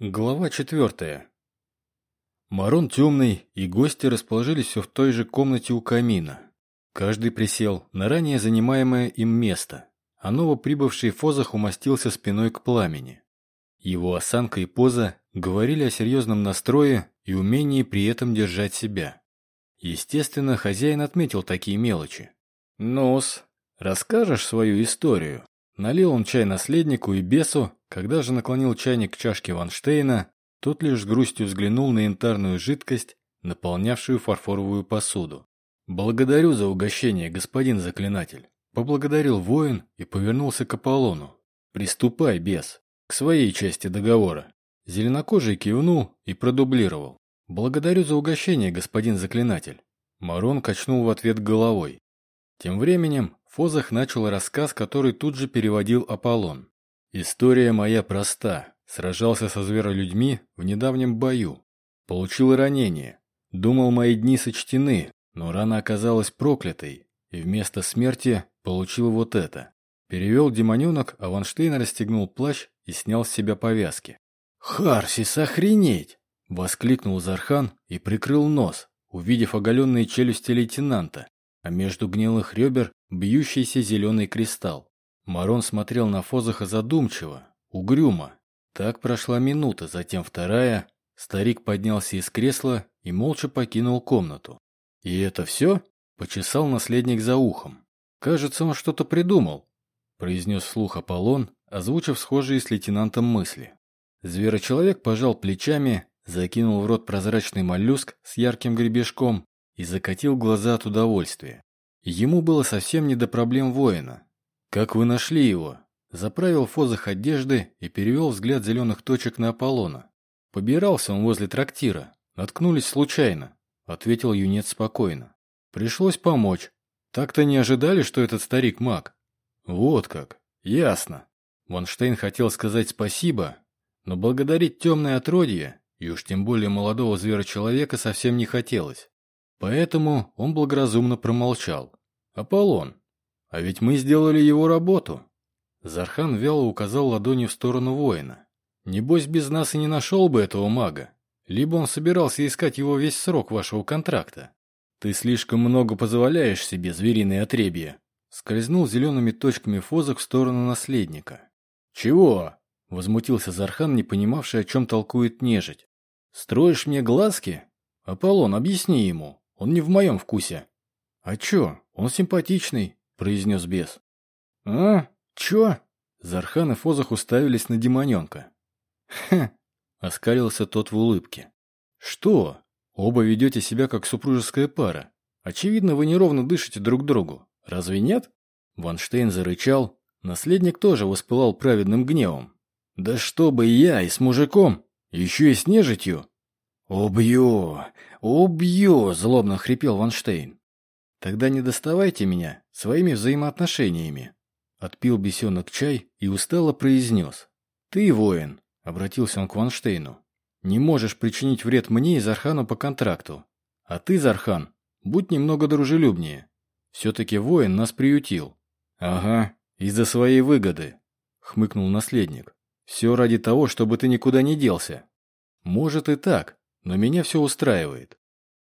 Глава четвертая. Марон темный, и гости расположились все в той же комнате у камина. Каждый присел на ранее занимаемое им место, а новоприбывший Фозах умостился спиной к пламени. Его осанка и поза говорили о серьезном настрое и умении при этом держать себя. Естественно, хозяин отметил такие мелочи. «Нос, расскажешь свою историю?» Налил он чай наследнику и бесу, когда же наклонил чайник к чашке Ванштейна, тот лишь с грустью взглянул на янтарную жидкость, наполнявшую фарфоровую посуду. «Благодарю за угощение, господин заклинатель», — поблагодарил воин и повернулся к Аполлону. «Приступай, бес, к своей части договора». Зеленокожий кивнул и продублировал. «Благодарю за угощение, господин заклинатель». Марон качнул в ответ головой. Тем временем Фозах начал рассказ, который тут же переводил Аполлон. «История моя проста. Сражался со зверолюдьми в недавнем бою. Получил ранение. Думал, мои дни сочтены, но рана оказалась проклятой, и вместо смерти получил вот это». Перевел демоненок, а Ванштейн расстегнул плащ и снял с себя повязки. «Харсис, охренеть!» — воскликнул Зархан и прикрыл нос, увидев оголенные челюсти лейтенанта, а между гнилых ребер бьющийся зеленый кристалл. Марон смотрел на Фозаха задумчиво, угрюмо. Так прошла минута, затем вторая. Старик поднялся из кресла и молча покинул комнату. «И это все?» – почесал наследник за ухом. «Кажется, он что-то придумал», – произнес вслух Аполлон, озвучив схожие с лейтенантом мысли. Зверочеловек пожал плечами, закинул в рот прозрачный моллюск с ярким гребешком и закатил глаза от удовольствия. Ему было совсем не до проблем воина. «Как вы нашли его?» Заправил Фозах одежды и перевел взгляд зеленых точек на Аполлона. «Побирался он возле трактира. Наткнулись случайно», — ответил юнец спокойно. «Пришлось помочь. Так-то не ожидали, что этот старик маг?» «Вот как. Ясно». Ванштейн хотел сказать спасибо, но благодарить темное отродье, и уж тем более молодого звера-человека, совсем не хотелось. Поэтому он благоразумно промолчал. «Аполлон, а ведь мы сделали его работу!» Зархан вяло указал ладонью в сторону воина. «Небось, без нас и не нашел бы этого мага. Либо он собирался искать его весь срок вашего контракта. Ты слишком много позволяешь себе, звериное отребье!» Скользнул зелеными точками фозок в сторону наследника. «Чего?» — возмутился Зархан, не понимавший, о чем толкует нежить. «Строишь мне глазки? Аполлон, объясни ему!» Он не в моем вкусе. А чё, он симпатичный, произнес бес. А, чё? Зархан и Фозах уставились на демоненка. Хе, оскалился тот в улыбке. Что? Оба ведете себя как супружеская пара. Очевидно, вы неровно дышите друг другу. Разве нет? Ванштейн зарычал. Наследник тоже воспылал праведным гневом. Да чтобы я и с мужиком, еще и с нежитью. «Убью! Убью!» – злобно хрипел Ванштейн. «Тогда не доставайте меня своими взаимоотношениями!» Отпил бесенок чай и устало произнес. «Ты, воин!» – обратился он к Ванштейну. «Не можешь причинить вред мне и Зархану по контракту. А ты, Зархан, будь немного дружелюбнее. Все-таки воин нас приютил». «Ага, из-за своей выгоды», — хмыкнул наследник. «Все ради того, чтобы ты никуда не делся». «Может и так, но меня все устраивает.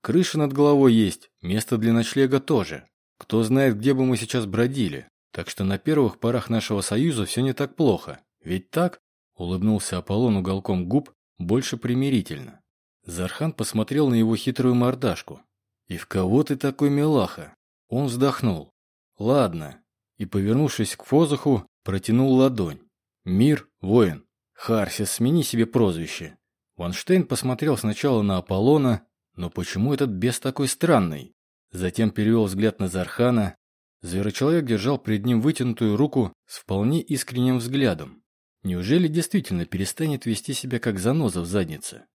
Крыша над головой есть, место для ночлега тоже. Кто знает, где бы мы сейчас бродили. Так что на первых порах нашего союза все не так плохо. Ведь так?» Улыбнулся Аполлон уголком губ, больше примирительно. Зархан посмотрел на его хитрую мордашку. «И в кого ты такой милаха?» Он вздохнул. «Ладно». И, повернувшись к Фозуху, протянул ладонь. «Мир, воин. Харсис, смени себе прозвище. Ванштейн посмотрел сначала на Аполлона, но почему этот бес такой странный? Затем перевел взгляд на Зархана. Зверочеловек держал перед ним вытянутую руку с вполне искренним взглядом. Неужели действительно перестанет вести себя как заноза в заднице?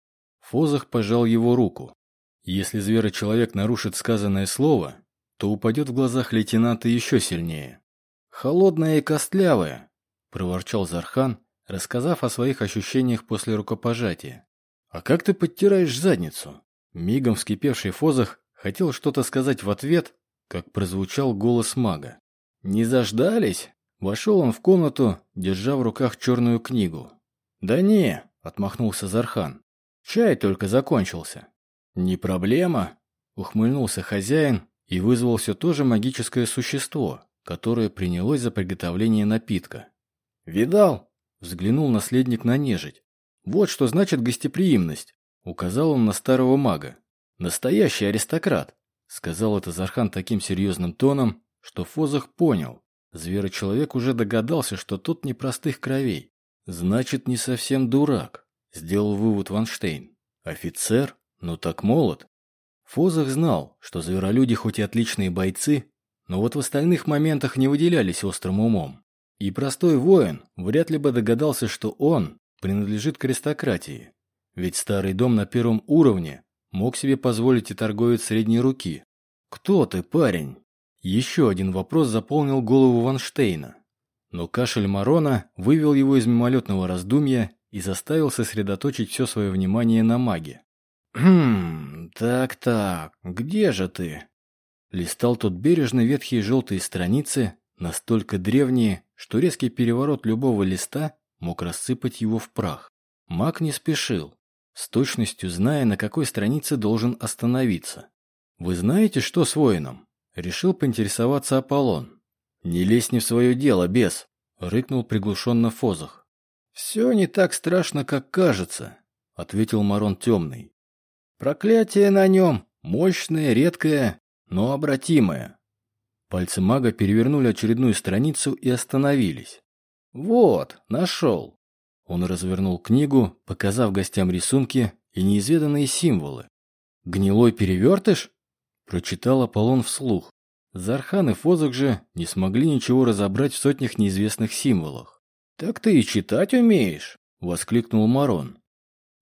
Фозах пожал его руку. Если зверочеловек нарушит сказанное слово, то упадет в глазах лейтенанта еще сильнее. «Холодная и костлявая», – проворчал Зархан, рассказав о своих ощущениях после рукопожатия. «А как ты подтираешь задницу?» Мигом вскипевший Фозах хотел что-то сказать в ответ, как прозвучал голос мага. «Не заждались?» Вошел он в комнату, держа в руках черную книгу. «Да не, отмахнулся Зархан. Чай только закончился. Не проблема, ухмыльнулся хозяин и вызвал все то же магическое существо, которое принялось за приготовление напитка. «Видал?» – взглянул наследник на нежить. «Вот что значит гостеприимность», – указал он на старого мага. «Настоящий аристократ», – сказал это Зархан таким серьезным тоном, что Фозах понял. Зверочеловек уже догадался, что тот непростых кровей. «Значит, не совсем дурак», – сделал вывод Ванштейн. «Офицер? Ну так молод». Фозах знал, что зверолюди хоть и отличные бойцы, но вот в остальных моментах не выделялись острым умом. И простой воин вряд ли бы догадался, что он принадлежит к аристократии. Ведь старый дом на первом уровне мог себе позволить и торговец средней руки. «Кто ты, парень?» Еще один вопрос заполнил голову Ванштейна. Но кашель Марона вывел его из мимолетного раздумья и заставил сосредоточить все свое внимание на маге. «Хм, так-так, где же ты?» Листал тот бережно ветхие желтые страницы, настолько древние, что резкий переворот любого листа мог рассыпать его в прах. Маг не спешил, с точностью зная, на какой странице должен остановиться. «Вы знаете, что с воином?» Решил поинтересоваться Аполлон. «Не лезь не в свое дело, бес!» — рыкнул приглушенно Фозах. «Все не так страшно, как кажется», — ответил Марон Темный. «Проклятие на нем мощное, редкое, но обратимое. Пальцы мага перевернули очередную страницу и остановились. «Вот, нашел!» Он развернул книгу, показав гостям рисунки и неизведанные символы. «Гнилой перевертыш?» Прочитал Аполлон вслух. Зархан и Фозок же не смогли ничего разобрать в сотнях неизвестных символах. «Так ты и читать умеешь!» — воскликнул Марон.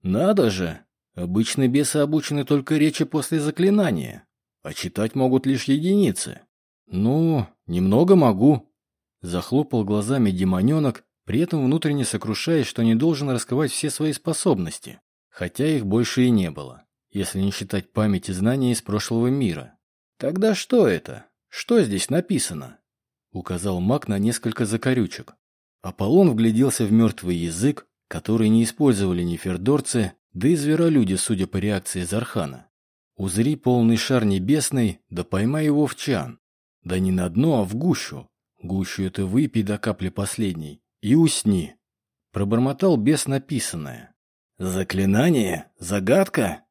«Надо же! Обычно бесы обучены только речи после заклинания, а читать могут лишь единицы. «Ну, немного могу», – захлопал глазами демоненок, при этом внутренне сокрушаясь, что не должен раскрывать все свои способности, хотя их больше и не было, если не считать память и знания из прошлого мира. «Тогда что это? Что здесь написано?» – указал маг на несколько закорючек. Аполлон вгляделся в мертвый язык, который не использовали ни фердорцы, да и зверолюди, судя по реакции Зархана. «Узри полный шар небесный, да поймай его в чан. Да не на дно, а в гущу. Гущу это выпей до капли последней и усни. Пробормотал бес написанное. «Заклинание? Загадка?»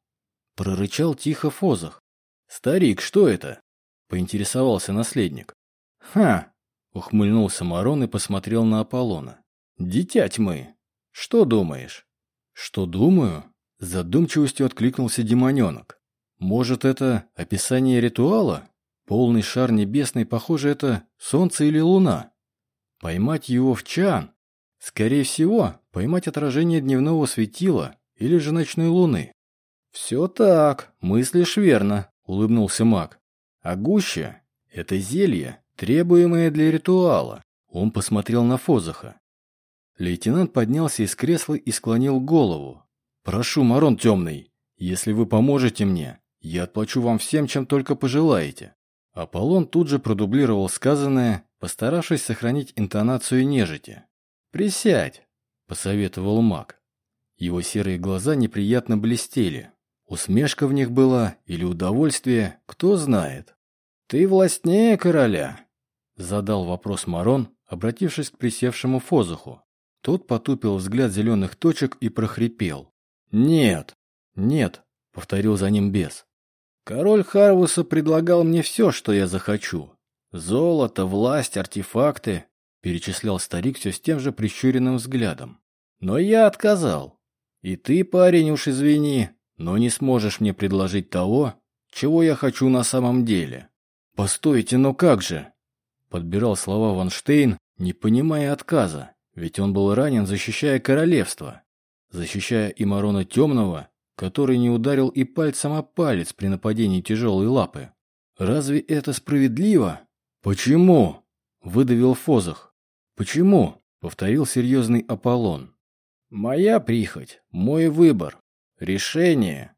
Прорычал тихо Фозах. «Старик, что это?» Поинтересовался наследник. «Ха!» Ухмыльнулся Марон и посмотрел на Аполлона. «Дитя тьмы! Что думаешь?» «Что думаю?» Задумчивостью откликнулся демоненок. «Может, это описание ритуала?» Полный шар небесный, похоже, это солнце или луна. Поймать его в чан? Скорее всего, поймать отражение дневного светила или же ночной луны. «Все так, мыслишь верно», — улыбнулся маг. «А гуща — это зелье, требуемое для ритуала». Он посмотрел на Фозаха. Лейтенант поднялся из кресла и склонил голову. «Прошу, Марон Темный, если вы поможете мне, я отплачу вам всем, чем только пожелаете. Аполлон тут же продублировал сказанное, постаравшись сохранить интонацию нежити. «Присядь», — посоветовал маг. Его серые глаза неприятно блестели. Усмешка в них была или удовольствие, кто знает. «Ты властнее короля?» — задал вопрос Марон, обратившись к присевшему Фозуху. Тот потупил взгляд зеленых точек и прохрипел. «Нет, нет», — повторил за ним бес. Король Харвуса предлагал мне все, что я захочу. Золото, власть, артефакты, перечислял старик все с тем же прищуренным взглядом. Но я отказал. И ты, парень, уж извини, но не сможешь мне предложить того, чего я хочу на самом деле. Постойте, но как же? Подбирал слова Ванштейн, не понимая отказа, ведь он был ранен, защищая королевство, защищая и Марона Темного, который не ударил и пальцем о палец при нападении тяжелой лапы. Разве это справедливо? Почему? Выдавил Фозах. Почему? Повторил серьезный Аполлон. Моя прихоть, мой выбор, решение.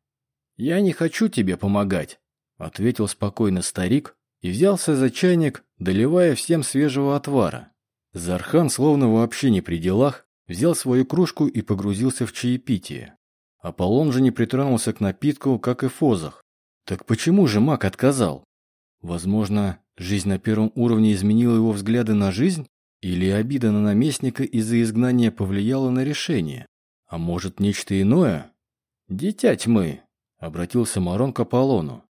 Я не хочу тебе помогать, ответил спокойно старик и взялся за чайник, доливая всем свежего отвара. Зархан, словно вообще не при делах, взял свою кружку и погрузился в чаепитие. Аполлон же не притронулся к напитку, как и Фозах. Так почему же маг отказал? Возможно, жизнь на первом уровне изменила его взгляды на жизнь? Или обида на наместника из-за изгнания повлияла на решение? А может, нечто иное? «Дитя тьмы», — обратился Марон к Аполлону.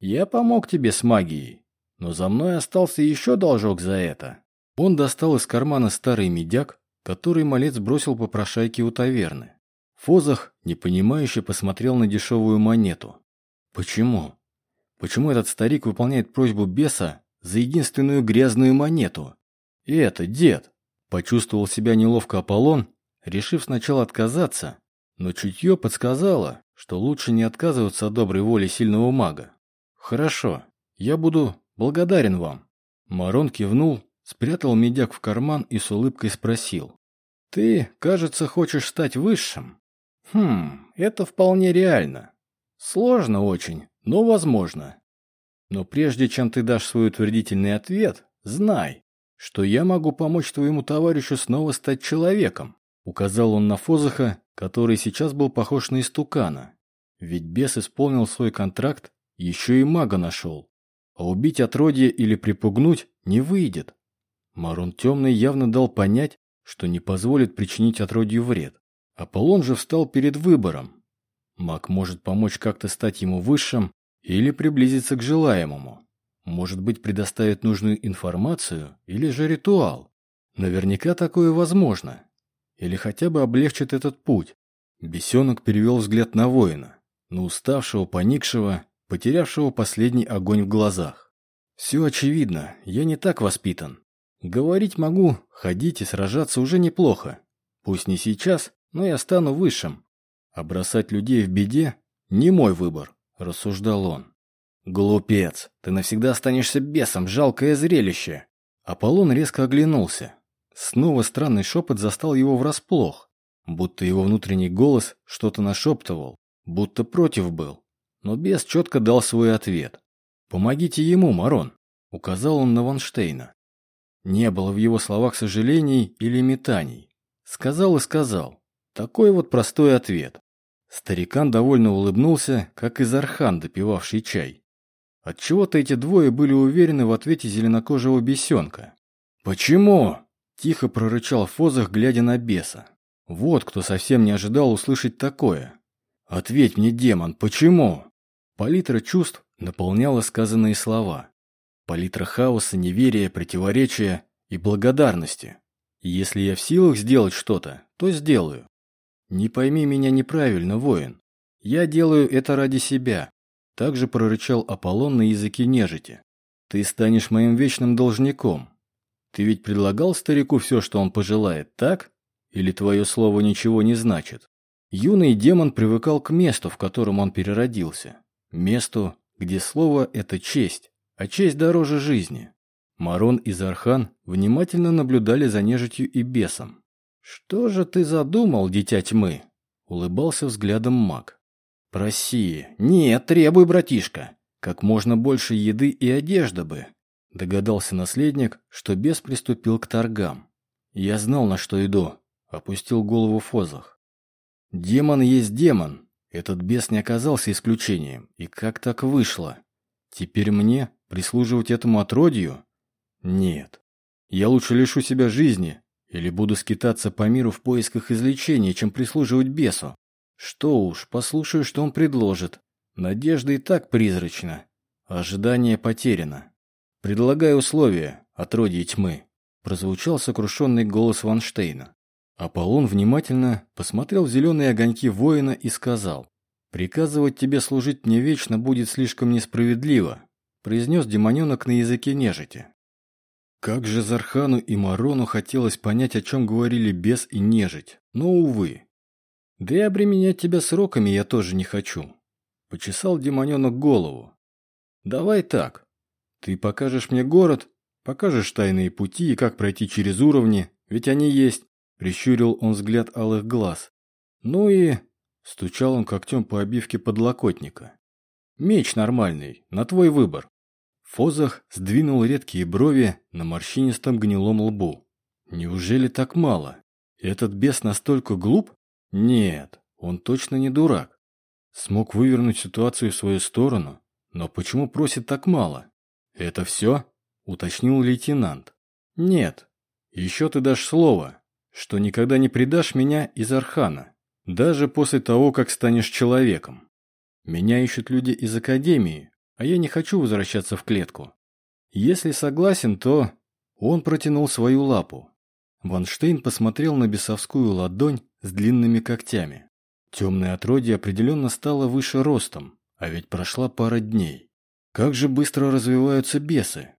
«Я помог тебе с магией, но за мной остался еще должок за это». Он достал из кармана старый медяк, который малец бросил по прошайке у таверны. Фозах, непонимающе, посмотрел на дешевую монету. «Почему? Почему этот старик выполняет просьбу беса за единственную грязную монету? И это дед!» Почувствовал себя неловко Аполлон, решив сначала отказаться, но чутье подсказало, что лучше не отказываться от доброй воли сильного мага. «Хорошо, я буду благодарен вам». Марон кивнул, спрятал медяк в карман и с улыбкой спросил. «Ты, кажется, хочешь стать высшим?» «Хм, это вполне реально. Сложно очень, но возможно. Но прежде чем ты дашь свой утвердительный ответ, знай, что я могу помочь твоему товарищу снова стать человеком», указал он на Фозаха, который сейчас был похож на истукана. Ведь бес исполнил свой контракт, еще и мага нашел. А убить отродье или припугнуть не выйдет. Марон Темный явно дал понять, что не позволит причинить отродью вред. Аполлон же встал перед выбором. Маг может помочь как-то стать ему высшим или приблизиться к желаемому. Может быть, предоставит нужную информацию или же ритуал. Наверняка такое возможно. Или хотя бы облегчит этот путь. Бесенок перевел взгляд на воина, на уставшего, поникшего, потерявшего последний огонь в глазах. «Все очевидно, я не так воспитан. Говорить могу, ходить и сражаться уже неплохо. Пусть не сейчас, но я стану высшим. А бросать людей в беде – не мой выбор», – рассуждал он. «Глупец, ты навсегда останешься бесом, жалкое зрелище!» Аполлон резко оглянулся. Снова странный шепот застал его врасплох, будто его внутренний голос что-то нашептывал, будто против был. Но бес четко дал свой ответ. «Помогите ему, Марон», — указал он на Ванштейна. Не было в его словах сожалений или метаний. Сказал и сказал. Такой вот простой ответ. Старикан довольно улыбнулся, как из архан, допивавший чай. Отчего-то эти двое были уверены в ответе зеленокожего бесенка. «Почему?» Тихо прорычал Фозах, глядя на беса. Вот кто совсем не ожидал услышать такое. «Ответь мне, демон, почему?» Палитра чувств наполняла сказанные слова. Палитра хаоса, неверия, противоречия и благодарности. если я в силах сделать что-то, то сделаю. Не пойми меня неправильно, воин. Я делаю это ради себя. Также прорычал Аполлон на языке нежити. Ты станешь моим вечным должником. Ты ведь предлагал старику все, что он пожелает, так? Или твое слово ничего не значит? Юный демон привыкал к месту, в котором он переродился. Месту, где слово – это честь, а честь дороже жизни. Марон и Зархан внимательно наблюдали за нежитью и бесом. «Что же ты задумал, дитя тьмы?» – улыбался взглядом маг. «Проси. Нет, требуй, братишка. Как можно больше еды и одежды бы. Догадался наследник, что бес приступил к торгам. Я знал, на что иду. Опустил голову в фозах. Демон есть демон. Этот бес не оказался исключением. И как так вышло? Теперь мне прислуживать этому отродью? Нет. Я лучше лишу себя жизни или буду скитаться по миру в поисках излечения, чем прислуживать бесу. Что уж, послушаю, что он предложит. Надежда и так призрачна. Ожидание потеряно. «Предлагаю условия, отродье тьмы», – прозвучал сокрушенный голос Ванштейна. Аполлон внимательно посмотрел зеленые огоньки воина и сказал, «Приказывать тебе служить мне вечно будет слишком несправедливо», – произнес демоненок на языке нежити. Как же Зархану и Марону хотелось понять, о чем говорили бес и нежить, но, увы. «Да и обременять тебя сроками я тоже не хочу», – почесал демоненок голову. «Давай так, ты покажешь мне город, покажешь тайные пути и как пройти через уровни, ведь они есть. Прищурил он взгляд алых глаз. Ну и... Стучал он когтем по обивке подлокотника. Меч нормальный, на твой выбор. Фозах сдвинул редкие брови на морщинистом гнилом лбу. Неужели так мало? Этот бес настолько глуп? Нет, он точно не дурак. Смог вывернуть ситуацию в свою сторону, но почему просит так мало? Это все? Уточнил лейтенант. Нет. Еще ты дашь слово, что никогда не предашь меня из Архана, даже после того, как станешь человеком. Меня ищут люди из Академии, а я не хочу возвращаться в клетку. Если согласен, то... Он протянул свою лапу. Ванштейн посмотрел на бесовскую ладонь с длинными когтями. Темное отродье определенно стало выше ростом, а ведь прошла пара дней. Как же быстро развиваются бесы.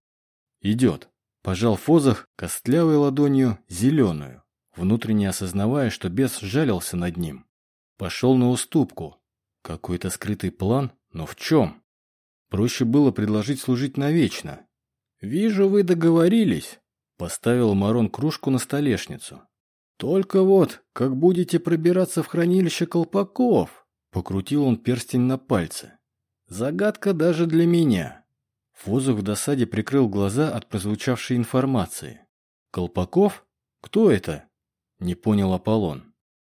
Идет. Пожал Фозах костлявой ладонью зеленую, внутренне осознавая, что бес жалился над ним. Пошел на уступку. Какой-то скрытый план, но в чем? Проще было предложить служить навечно. «Вижу, вы договорились», — поставил Марон кружку на столешницу. «Только вот, как будете пробираться в хранилище колпаков?» Покрутил он перстень на пальце. «Загадка даже для меня». Фозух в досаде прикрыл глаза от прозвучавшей информации. «Колпаков? Кто это?» Не понял Аполлон.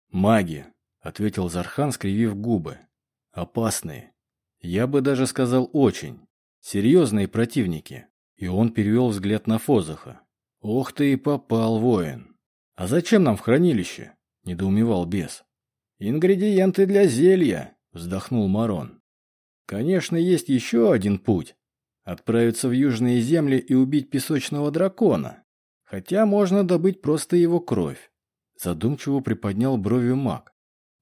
«Маги», — ответил Зархан, скривив губы. «Опасные. Я бы даже сказал очень. Серьезные противники. И он перевел взгляд на Фозаха. «Ох ты и попал, воин!» «А зачем нам в хранилище?» – недоумевал бес. «Ингредиенты для зелья», – вздохнул Марон. «Конечно, есть еще один путь. Отправиться в южные земли и убить песочного дракона. Хотя можно добыть просто его кровь». Задумчиво приподнял бровью маг.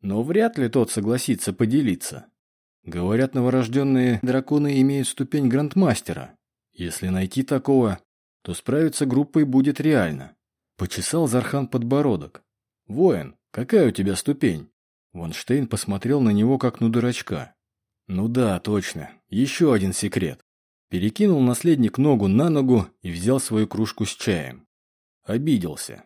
«Но вряд ли тот согласится поделиться. Говорят, новорожденные драконы имеют ступень грандмастера. Если найти такого, то справиться группой будет реально. Почесал Зархан подбородок. «Воин, какая у тебя ступень?» Ванштейн посмотрел на него, как на дурачка. «Ну да, точно. Еще один секрет». Перекинул наследник ногу на ногу и взял свою кружку с чаем. Обиделся.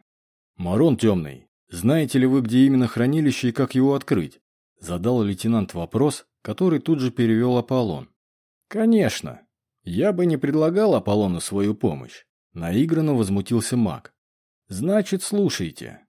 «Марон темный, знаете ли вы, где именно хранилище и как его открыть?» Задал лейтенант вопрос, который тут же перевел Аполлон. «Конечно. Я бы не предлагал Аполлону свою помощь. Наигранно возмутился маг. Значит, слушайте.